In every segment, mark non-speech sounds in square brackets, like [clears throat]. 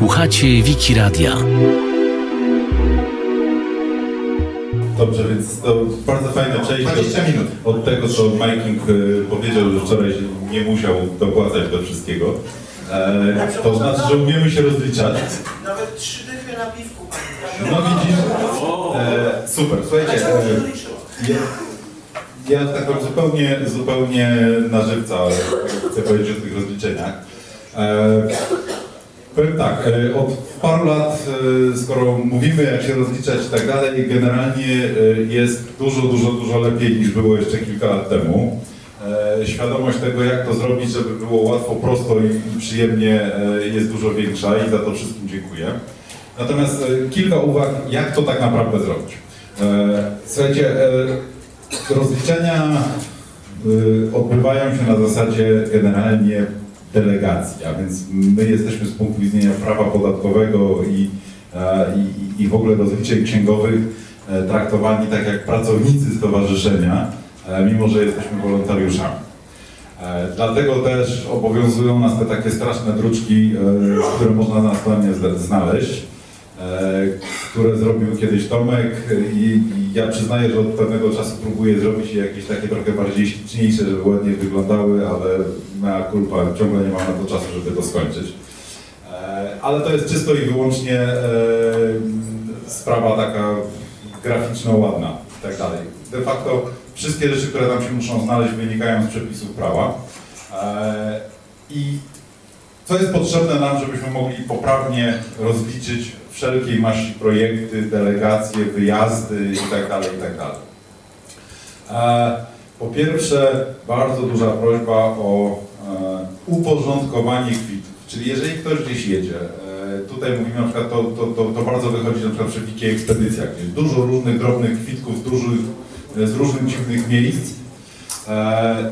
Słuchacie Wiki Radia. Dobrze, więc to bardzo fajne przejście 20 minut. od tego, co Miking y, powiedział, że wczoraj nie musiał dopłacać do wszystkiego. E, to znaczy, że umiemy się rozliczać. Nawet trzy dychy na piwku. No widzisz? E, super, słuchajcie. Ja E, tak powiem zupełnie, zupełnie na żywca chcę powiedzieć o tych rozliczeniach. E, powiem tak, e, od paru lat, e, skoro mówimy jak się rozliczać i tak dalej, generalnie e, jest dużo, dużo, dużo lepiej niż było jeszcze kilka lat temu. Świadomość tego, jak to zrobić, żeby było łatwo, prosto i przyjemnie jest dużo większa i za to wszystkim dziękuję. Natomiast kilka uwag, jak to tak naprawdę zrobić. Słuchajcie, rozliczenia odbywają się na zasadzie generalnie delegacji, a więc my jesteśmy z punktu widzenia prawa podatkowego i, e, i, i w ogóle rozliczeń księgowych e, traktowani tak jak pracownicy stowarzyszenia, e, mimo że jesteśmy wolontariuszami. Dlatego też obowiązują nas te takie straszne druczki, które można na stronie znaleźć, które zrobił kiedyś Tomek i, ja przyznaję, że od pewnego czasu próbuję zrobić je jakieś takie trochę bardziej śliczniejsze, żeby ładnie wyglądały, ale mea culpa, ciągle nie mam na to czasu, żeby to skończyć. E, Ale to jest czysto i wyłącznie e, sprawa taka graficzno ładna i tak dalej. De facto wszystkie rzeczy, które tam się muszą znaleźć, wynikają z przepisów prawa. E, I co jest potrzebne nam, żebyśmy mogli poprawnie rozliczyć wszelkiej maści projekty, delegacje, wyjazdy itd. itd. E, Po pierwsze, bardzo duża prośba o e, uporządkowanie kwitów. Czyli jeżeli ktoś gdzieś jedzie, e, tutaj mówimy na przykład, to, to, to, to bardzo wychodzi na przykład przy Wiki Ekspedycja, gdzie jest dużo różnych drobnych kwitków z, dużych, z różnych dziwnych miejsc,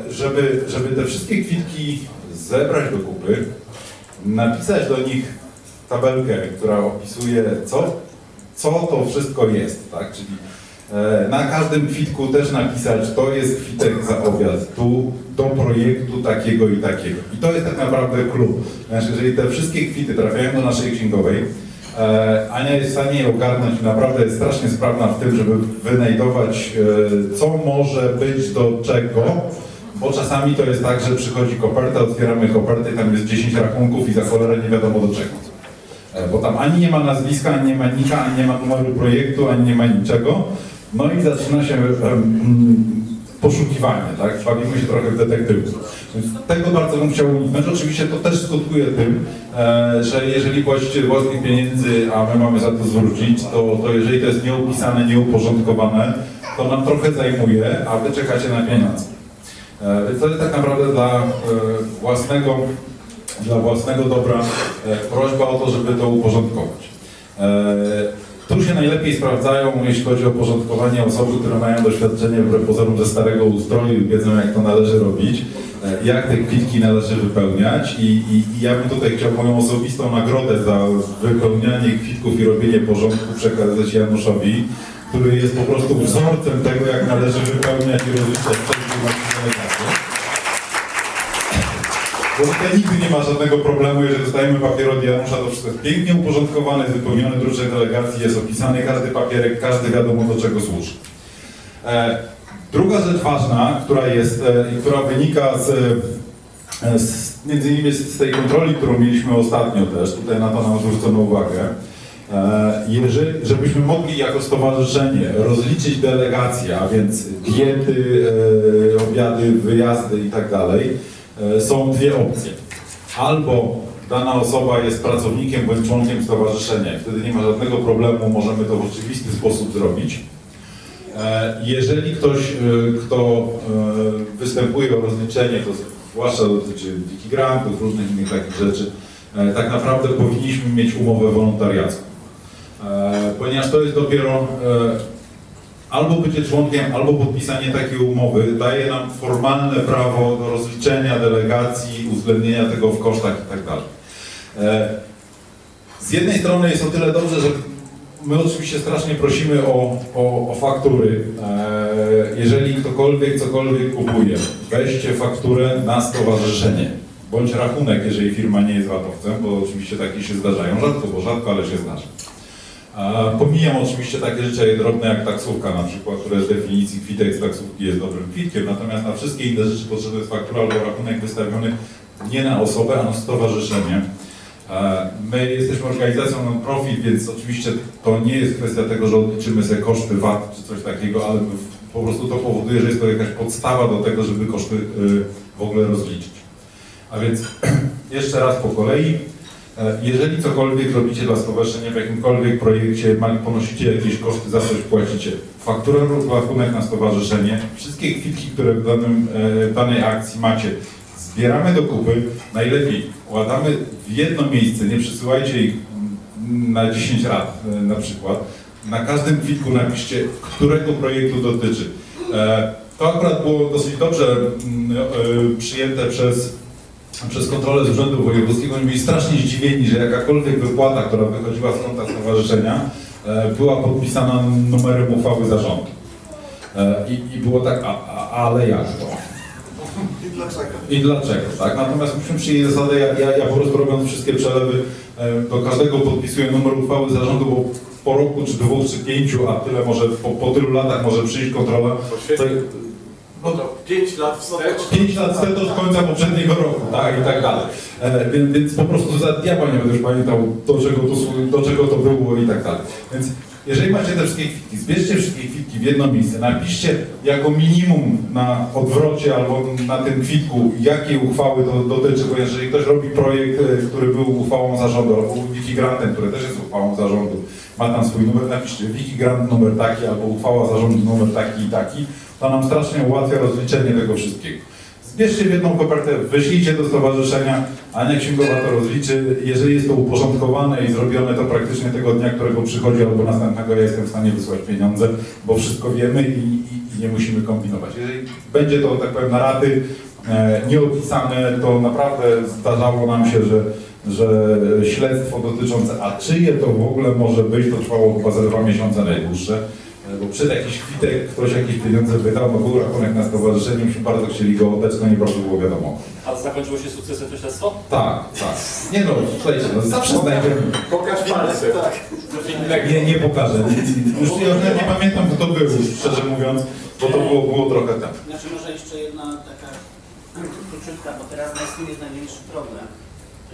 żeby, żeby te wszystkie kwitki zebrać do kupy, napisać do nich tabelkę, która opisuje, co, co to wszystko jest, tak? Czyli e, na każdym kwitku też napisać, to jest kwitek za obiad, tu do projektu takiego i takiego. I to jest tak naprawdę clue. Znaczy, jeżeli te wszystkie kwity trafiają do naszej księgowej, e, Ania jest w stanie je ogarnąć i naprawdę jest strasznie sprawna w tym, żeby wynajdować, e, co może być do czego, bo czasami to jest tak, że przychodzi koperta, otwieramy kopertę i tam jest 10 rachunków i za cholerę nie wiadomo do czego. E, Bo tam ani nie ma nazwiska, ani nie ma nika, ani nie ma numeru projektu, ani nie ma niczego. No i zaczyna się mm, poszukiwanie, tak? Bawimy się trochę w detektywów. Tego bardzo bym chciał uniknąć. Oczywiście to też skutkuje tym, e, że jeżeli właściciel własnych pieniędzy, a my mamy za to zwrócić, to, to jeżeli to jest nieupisane, nieuporządkowane, to nam trochę zajmuje, a wy czekacie na pieniądze. E, Więc to jest tak naprawdę dla e, własnego, dla własnego dobra e, prośba o to, żeby to uporządkować. E, Tu się najlepiej sprawdzają, jeśli chodzi o porządkowanie osoby, które mają doświadczenie wbrew pozorom ze starego ustroju i wiedzą, jak to należy robić, e, jak te kwitki należy wypełniać i, i, i ja bym tutaj chciał moją osobistą nagrodę za wypełnianie kwitków i robienie porządku przekazać Januszowi, który jest po prostu wzorcem tego, jak należy wypełniać i rozliczać wszelkie właśnie delegacje. Tutaj nigdy nie ma żadnego problemu, jeżeli dostajemy papier od Janusza, to wszystko jest pięknie uporządkowane, jest wypełniony delegacji, jest opisany każdy papierek, każdy wiadomo do czego służy. E, druga rzecz ważna, która jest e, i która wynika z, e, z między innymi z, tej kontroli, którą mieliśmy ostatnio też, tutaj na to nam zwrócono uwagę, jeżeli, żebyśmy mogli jako stowarzyszenie rozliczyć delegacje, a więc diety, obiady, wyjazdy i tak są dwie opcje. Albo dana osoba jest pracownikiem bądź członkiem stowarzyszenia wtedy nie ma żadnego problemu, możemy to w oczywisty sposób zrobić. E, Jeżeli ktoś, e, kto e, występuje o rozliczenie, to zwłaszcza dotyczy wikigrantów, różnych innych takich rzeczy, e, tak naprawdę powinniśmy mieć umowę wolontariacką. E, Ponieważ to jest dopiero e, albo bycie członkiem, albo podpisanie takiej umowy daje nam formalne prawo do rozliczenia delegacji, uwzględnienia tego w kosztach i tak. E, Z jednej strony jest o tyle dobrze, że my oczywiście strasznie prosimy o, o, o faktury. E, Jeżeli ktokolwiek cokolwiek kupuje, weźcie fakturę na stowarzyszenie. bądź rachunek, jeżeli firma nie jest VAT-owcem, bo oczywiście takie się zdarzają, rzadko, bo rzadko, ale się zdarza. Pomijam oczywiście takie rzeczy drobne jak taksówka na przykład, które z definicji kwitek z taksówki jest dobrym kwitkiem, natomiast na wszystkie inne rzeczy potrzebny jest faktura albo rachunek wystawiony nie na osobę, a na stowarzyszenie. E, My jesteśmy organizacją non-profit, więc oczywiście to nie jest kwestia tego, że odliczymy sobie koszty VAT czy coś takiego, ale po prostu to powoduje, że jest to jakaś podstawa do tego, żeby koszty y, w ogóle rozliczyć. A więc [clears throat] jeszcze raz po kolei. E, Jeżeli cokolwiek robicie dla stowarzyszenia w jakimkolwiek projekcie, ponosicie jakieś koszty, za coś płacicie. Fakturę lub rachunek na stowarzyszenie, wszystkie kwitki, które w danym, e, danej akcji macie, zbieramy do kupy, najlepiej wkładamy w jedno miejsce, nie przesyłajcie ich mm, na 10 lat e, na przykład. Na każdym kwitku napiszcie, którego projektu dotyczy. To akurat było dosyć dobrze mm, przyjęte przez przez kontrolę z Urzędu Wojewódzkiego. Oni byli strasznie zdziwieni, że jakakolwiek wypłata, która wychodziła z konta stowarzyszenia, e, była podpisana numerem uchwały zarządu. E, I, i było tak, a, a, ale jak to? I dlaczego? I dlaczego, tak? Natomiast myśmy przyjęli zasadę, ja, ja, ja po prostu robiąc wszystkie przelewy, e, do każdego podpisuję numer uchwały zarządu, bo po roku, czy dwóch, czy pięciu, a tyle może, po, po tylu latach może przyjść kontrola. To, No to 5 lat wstecz. 5 lat wstecz do końca poprzedniego roku, tak, i tak dalej. E, więc, więc po prostu za diabła nie będę już pamiętał, do czego, to, do czego to było i tak dalej. Więc jeżeli macie te wszystkie kwitki, zbierzcie wszystkie kwitki w jedno miejsce, napiszcie jako minimum na odwrocie albo na tym kwitku, jakiej uchwały to dotyczy, bo jeżeli ktoś robi projekt, e, który był uchwałą zarządu albo wikigrantem, który też jest uchwałą zarządu, ma tam swój numer, napiszcie wikigrant numer taki albo uchwała zarządu numer taki i taki, to nam strasznie ułatwia rozliczenie tego wszystkiego. Zbierzcie w jedną kopertę, wyślijcie do stowarzyszenia, Ania Księgowa to rozliczy. Jeżeli jest to uporządkowane i zrobione, to praktycznie tego dnia, którego przychodzi albo następnego, ja jestem w stanie wysłać pieniądze, bo wszystko wiemy i, i, i nie musimy kombinować. Jeżeli będzie to, tak powiem, na raty e, nieopisane, to naprawdę zdarzało nam się, że że śledztwo dotyczące, a czyje to w ogóle może być, to trwało chyba za dwa miesiące najdłuższe. Bo przed jakiś kwitek ktoś jakieś pieniądze wydał, no był rachunek na stowarzyszeniu, myśmy bardzo chcieli go oddać, no nie bardzo było wiadomo. Ale zakończyło się sukcesem to śledztwo? Tak, tak. Nie no, słuchajcie, no zawsze znajdziemy. Pokaż palce. Tak. Nie, nie pokażę. Już ja nawet nie pamiętam kto był, szczerze mówiąc, bo to było, było trochę tak. Znaczy może jeszcze jedna taka króciutka, bo teraz tym jest największy problem,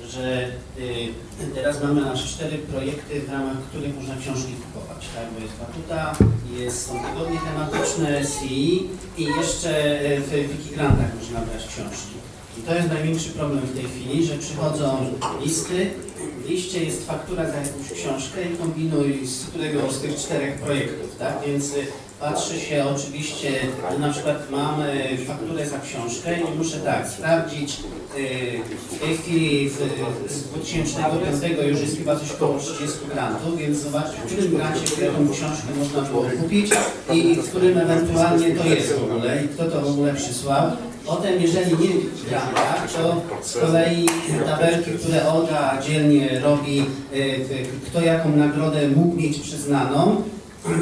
że y, teraz mamy nasze cztery projekty, w ramach których można książki kupować, tak? Bo jest Batuta, jest, są tygodnie tematyczne, SI i jeszcze y, w Wikigrantach można brać książki. I to jest największy problem w tej chwili, że przychodzą listy, w liście jest faktura za jakąś książkę i kombinuj z którego z tych czterech projektów, tak? Więc y, patrzy się oczywiście, na przykład mam fakturę za książkę i muszę tak sprawdzić, y, w tej chwili z 2005 już jest chyba coś około 30 grantów, więc zobaczyć w którym grancie którą książkę można było kupić i w którym ewentualnie to jest w ogóle i kto to w ogóle przysłał. Potem, jeżeli nie w grantach, to z kolei tabelki, które ODA dzielnie robi, y, kto jaką nagrodę mógł mieć przyznaną,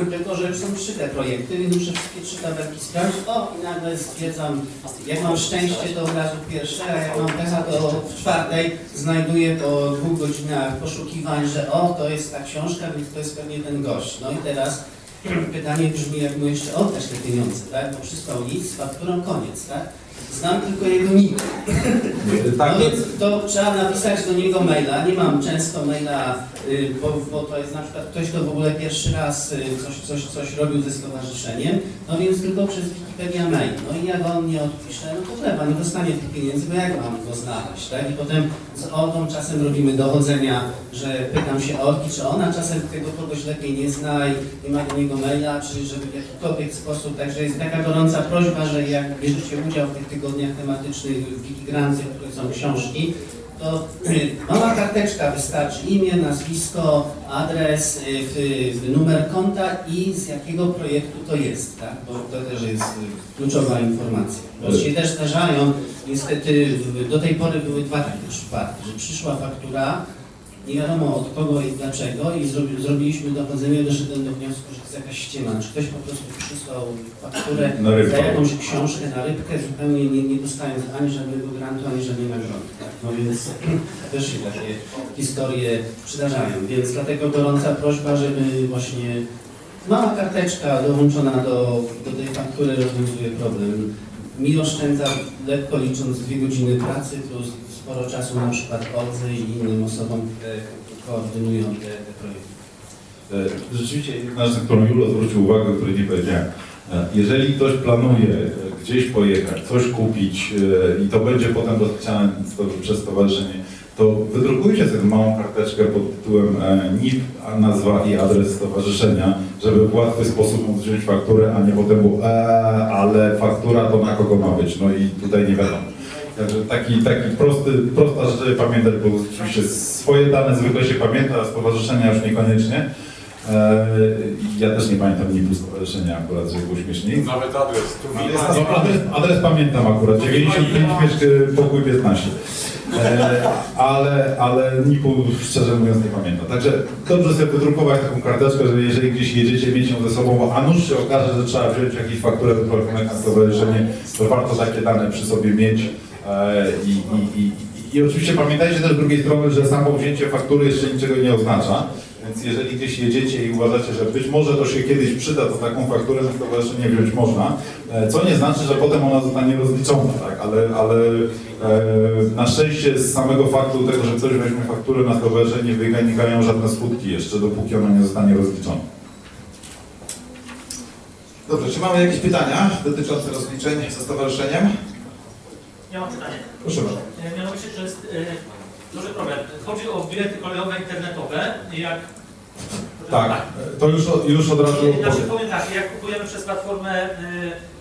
tylko, że już są trzy te projekty, więc muszę wszystkie trzy tabelki sprawdzić. O, i nagle stwierdzam, jak mam szczęście, to od razu pierwsze, a jak mam pecha, to w czwartej znajduję po dwóch godzinach poszukiwań, że o, to jest ta książka, więc to jest pewnie ten gość. No i teraz pytanie brzmi, jak mu jeszcze oddać te pieniądze, tak? Bo przysłał list z fakturą, koniec, tak? Znam tylko jego nick. Tak, No więc to trzeba napisać do niego maila. Nie mam często maila, y, bo, bo to jest na przykład ktoś, kto w ogóle pierwszy raz y, coś, coś, coś robił ze stowarzyszeniem, no więc tylko przez Wikipedia mail. No i jak on nie odpisze, no to chleba, nie dostanie tych pieniędzy, bo jak mam go znaleźć, tak? I potem z Olgą czasem robimy dochodzenia, że pytam się Olgi, czy ona czasem tego kogoś lepiej nie zna i nie ma do niego maila, czy żeby w jakikolwiek sposób, także jest taka gorąca prośba, że jak bierzecie udział w tych tygodniach tematycznych w Wikigrancie, w których są książki, to [clears throat] mała karteczka wystarczy, imię, nazwisko, adres, y, numer konta i z jakiego projektu to jest, tak? Bo to też jest y, kluczowa informacja. Bo się też zdarzają, niestety do tej pory były dwa takie przypadki, że przyszła faktura nie wiadomo od kogo i dlaczego i zrobi, zrobiliśmy dochodzenie, doszedłem do wniosku, że jest jakaś ściema, że ktoś po prostu przysłał fakturę Na za jakąś książkę na rybkę, zupełnie nie, nie dostając ani żadnego grantu, ani żadnej nagrody. Tak? No więc [laughs] też się takie historie przydarzają, więc dlatego gorąca prośba, żeby właśnie mała karteczka dołączona do, do tej faktury rozwiązuje problem. Mi oszczędza, lekko licząc, dwie godziny pracy plus sporo czasu na przykład Oldze i innym osobom, które koordynują te, te projekty. E, Rzeczywiście jedna rzecz, którą Julo zwrócił uwagę, której nie powiedziałem. E, Jeżeli ktoś planuje e, gdzieś pojechać, coś kupić i to będzie potem sto- przez stowarzyszenie, to wydrukujcie sobie małą karteczkę pod tytułem NIP, nazwa i adres stowarzyszenia, żeby w łatwy sposób móc wziąć fakturę, a nie potem było eee, ale faktura to na kogo ma być, no i tutaj nie wiadomo. Także taki, taki prosty, prosta rzecz, żeby pamiętać, bo oczywiście swoje dane zwykle się pamięta, a stowarzyszenia już niekoniecznie. Eee, ja też nie pamiętam NIP-u stowarzyszenia akurat, żeby było śmieszniej. Nawet adres. Tu No, adres, adres pamiętam akurat, 95 mieszka, pokój 15. E, ale, ale NIP-u szczerze mówiąc nie pamiętam. Także dobrze sobie wydrukować taką karteczkę, że jeżeli gdzieś jedziecie, mieć ją ze sobą, bo a nuż się okaże, że trzeba wziąć jakąś fakturę wypłaconą na stowarzyszenie, to warto takie dane przy sobie mieć. E, i, i, i, i, oczywiście pamiętajcie też z drugiej strony, że samo wzięcie faktury jeszcze niczego nie oznacza. Więc jeżeli gdzieś jedziecie i uważacie, że być może to się kiedyś przyda, to taką fakturę na stowarzyszenie wziąć można, e, co nie znaczy, że potem ona zostanie rozliczona, tak? ale, ale e, na szczęście z samego faktu tego, że ktoś weźmie fakturę na stowarzyszenie wynikają żadne skutki jeszcze, dopóki ona nie zostanie rozliczona. Dobrze, czy mamy jakieś pytania dotyczące rozliczeń ze stowarzyszeniem? Ja mam pytanie. Proszę bardzo. E, Mianowicie, że jest e, duży problem. Chodzi o bilety kolejowe internetowe. Jak... Tak, to już, od- już od razu Znaczy powiem. powiem tak, jak kupujemy przez platformę e,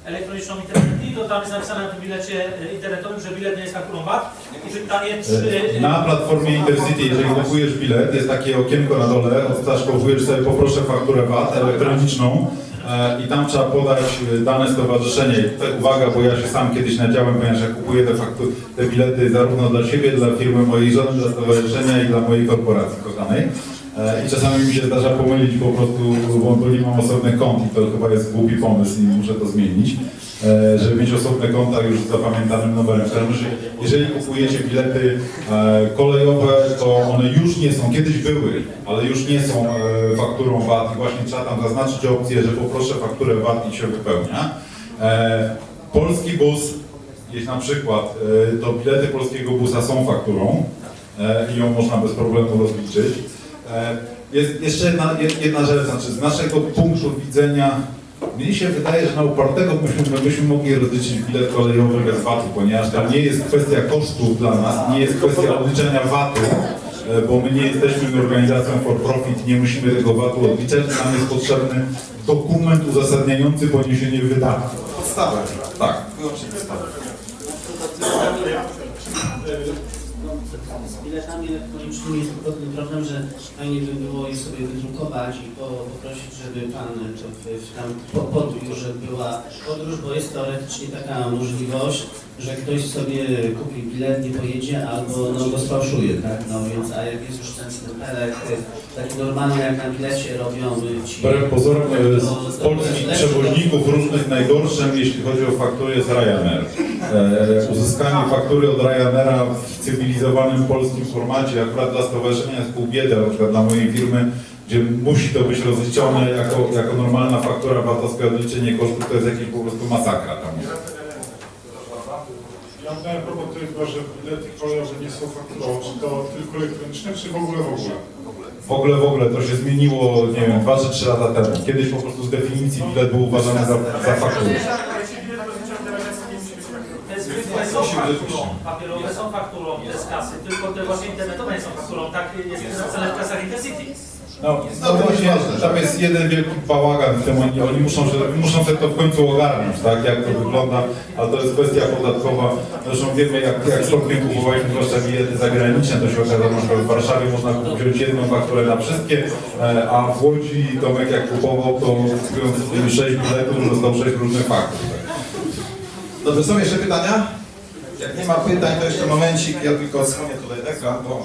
elektroniczną Internet, to tam jest napisane na tym bilecie internetowym, że bilet nie jest fakturą VAT. I pytanie, czy... Na platformie Intercity, jeżeli kupujesz bilet, jest takie okienko na dole, odstaszkowujesz sobie poproszę fakturę VAT elektroniczną i tam trzeba podać e, dane stowarzyszenia. Uwaga, bo ja się sam kiedyś nadziałem, ponieważ ja kupuję te, faktu- te bilety zarówno dla siebie, dla firmy mojej żony, dla stowarzyszenia i dla mojej korporacji kochanej. E, I czasami mi się zdarza pomylić po prostu, bo, nie mam osobnych kont i to chyba jest głupi pomysł i muszę to zmienić, e, żeby mieć osobne konta już z zapamiętanym numerem. W jeżeli kupujecie bilety e, kolejowe, to one już nie są, kiedyś były, ale już nie są fakturą VAT i właśnie trzeba tam zaznaczyć opcję, że poproszę fakturę VAT i się wypełnia. Polski bus, jest na przykład, to bilety polskiego busa są fakturą i ją można bez problemu rozliczyć. E, Jest jeszcze jedna, jed- jedna rzecz, znaczy z naszego punktu widzenia, mnie się wydaje, że na upartego byśmy, byśmy mogli rozliczyć bilet kolejowy bez VAT-u, ponieważ tam nie jest kwestia kosztów dla nas, nie jest kwestia odliczenia VAT-u, e, bo my nie jesteśmy organizacją for profit, nie musimy tego VAT-u odliczać, nam jest potrzebny dokument uzasadniający poniesienie wydatków. Podstawę. Tak. Wyłącznie podstawę. Biletami elektronicznymi jest podobny problem, że fajnie by było je sobie wydrukować i po- poprosić, żeby pan to w, w tam po- podbił, była podróż, bo jest teoretycznie taka możliwość, że ktoś sobie kupi bilet, nie pojedzie albo no, go sfałszuje, tak? No więc, a jak jest już ten stempelek y, taki normalny, jak na bilecie robią ci... Wbrew pozorom e, z to polskich przewoźników różnych najgorszym, jeśli chodzi o faktury, jest Ryanair. E, uzyskanie faktury od Ryanaira w cywilizowanym polskim formacie, akurat dla stowarzyszenia jest pół biedy, na przykład dla mojej firmy, gdzie musi to być rozliczone jako, jako normalna faktura VAT-owska, odliczenie kosztów, to jest jakieś po prostu masakra tam. Ja miałem problem tylko, że bilety kolejowe nie są fakturą, czy to tylko elektroniczne, czy w ogóle w ogóle? W ogóle, w ogóle to się zmieniło, nie wiem, 2 czy 3 lata temu. Kiedyś po prostu z definicji bilet był uważany za, za fakturę. Te zwykłe są fakturą, papierowe są fakturą, te z kasy, tylko te właśnie internetowe nie są fakturą. Tak jest napisane w kasach Intercity. No, no właśnie, tam jest jeden wielki bałagan w tym, oni, oni muszą, się, muszą sobie to w końcu ogarnąć, tak, jak to wygląda, ale to jest kwestia podatkowa. Zresztą wiemy, jak, jak stopnie kupowaliśmy zwłaszcza bilety zagraniczne, to się okazało, że w Warszawie można wziąć jedną fakturę na wszystkie, e, a w Łodzi Tomek jak kupował, to kupując 6 biletów, dostał 6 różnych faktur. Dobrze, są jeszcze pytania? Jak nie ma pytań, to jeszcze momencik, ja tylko zmienię tutaj ekran, bo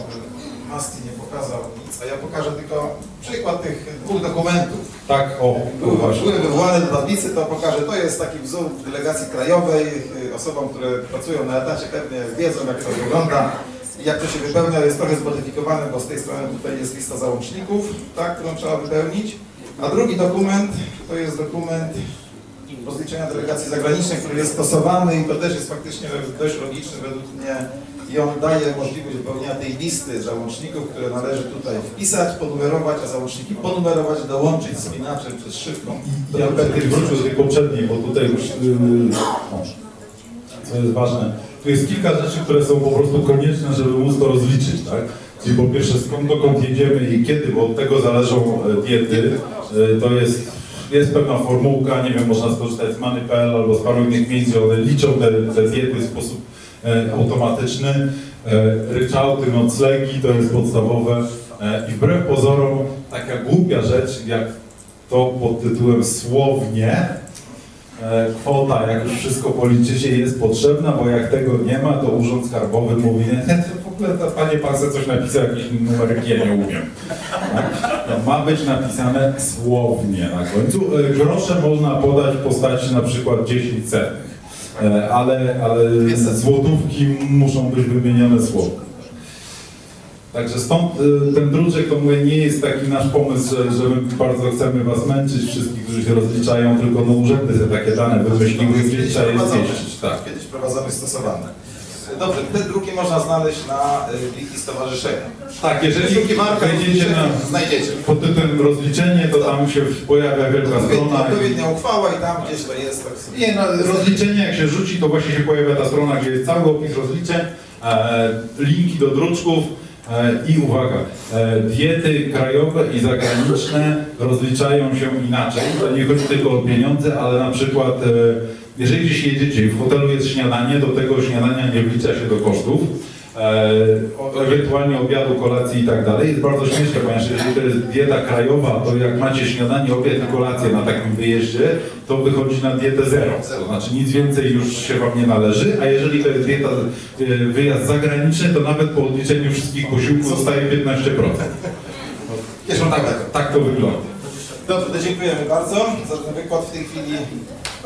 Masti nie pokazał nic, a ja pokażę tylko przykład tych dwóch dokumentów. Tak, o, Były wywołane do tablicy, to pokażę. To jest taki wzór delegacji krajowej. Y, Osobom, które pracują na etacie pewnie wiedzą, jak to wygląda. i Jak to się wypełnia, jest trochę zmodyfikowane, bo z tej strony tutaj jest lista załączników, tak, którą trzeba wypełnić. A drugi dokument to jest dokument rozliczenia delegacji zagranicznej, który jest stosowany i to też jest faktycznie dość logiczny według mnie i on daje możliwość wypełnienia tej listy załączników, które należy tutaj wpisać, ponumerować, a załączniki ponumerować, dołączyć spinaczem czy z szybką. do Ja repetycji. wrócił do tej poprzedniej, bo tutaj już, yy, co jest ważne, tu jest kilka rzeczy, które są po prostu konieczne, żeby móc to rozliczyć, tak? Czyli po pierwsze skąd dokąd jedziemy i kiedy, bo od tego zależą e, diety. E, To jest, jest pewna formułka, nie wiem, można skorzystać z Money.pl albo z paru innych miejsc, gdzie one liczą te, te diety w sposób e, automatyczny. E, Ryczałty, noclegi to jest podstawowe. E, I wbrew pozorom taka głupia rzecz, jak to pod tytułem słownie e, kwota, jak już wszystko policzycie, jest potrzebna, bo jak tego nie ma, to Urząd Skarbowy mówi, nie, to panie pan se coś napisał, jakiś numerek ja nie umiem. No, ma być napisane słownie na końcu. E, Grosze można podać w postaci na przykład 10 cennych, E, ale, ale złotówki muszą być wymienione słownie. Także stąd y, ten druczek to mówię, nie jest taki nasz pomysł, że, że my bardzo chcemy was męczyć, wszystkich, którzy się rozliczają, tylko no urzędy sobie takie dane wymyśliły, gdzieś trzeba je zmieścić. Tak. Kiedyś prowadzone stosowane. Dobrze, te druki można znaleźć na y, wiki stowarzyszenia. tak, jeżeli Druki marka wejdziecie na znajdziecie. pod tytułem rozliczenie, to tam się pojawia wielka strona. i- Odpowiednia uchwała i tam gdzieś to jest. Tak. Nie, no, rozliczenie jak się rzuci, to właśnie się pojawia ta strona, gdzie jest cały opis rozliczeń, e, linki do druczków e, i uwaga, e, diety krajowe i zagraniczne rozliczają się inaczej. To nie chodzi tylko o pieniądze, ale na przykład e, jeżeli gdzieś jedziecie i w hotelu jest śniadanie, do tego śniadania nie wlicza się do kosztów. E, ewentualnie obiadu, kolacji i tak dalej. Jest bardzo śmieszne, ponieważ jeżeli to jest dieta krajowa, to jak macie śniadanie, obiad i kolację na takim wyjeździe, to wychodzi na dietę zero. To znaczy nic więcej już się Wam nie należy, a jeżeli to jest dieta, e, wyjazd zagraniczny, to nawet po odliczeniu wszystkich posiłków zostaje 15%. Jeszcze Tak, tak. tak to wygląda. Dobrze, to dziękujemy bardzo za ten wykład w tej chwili.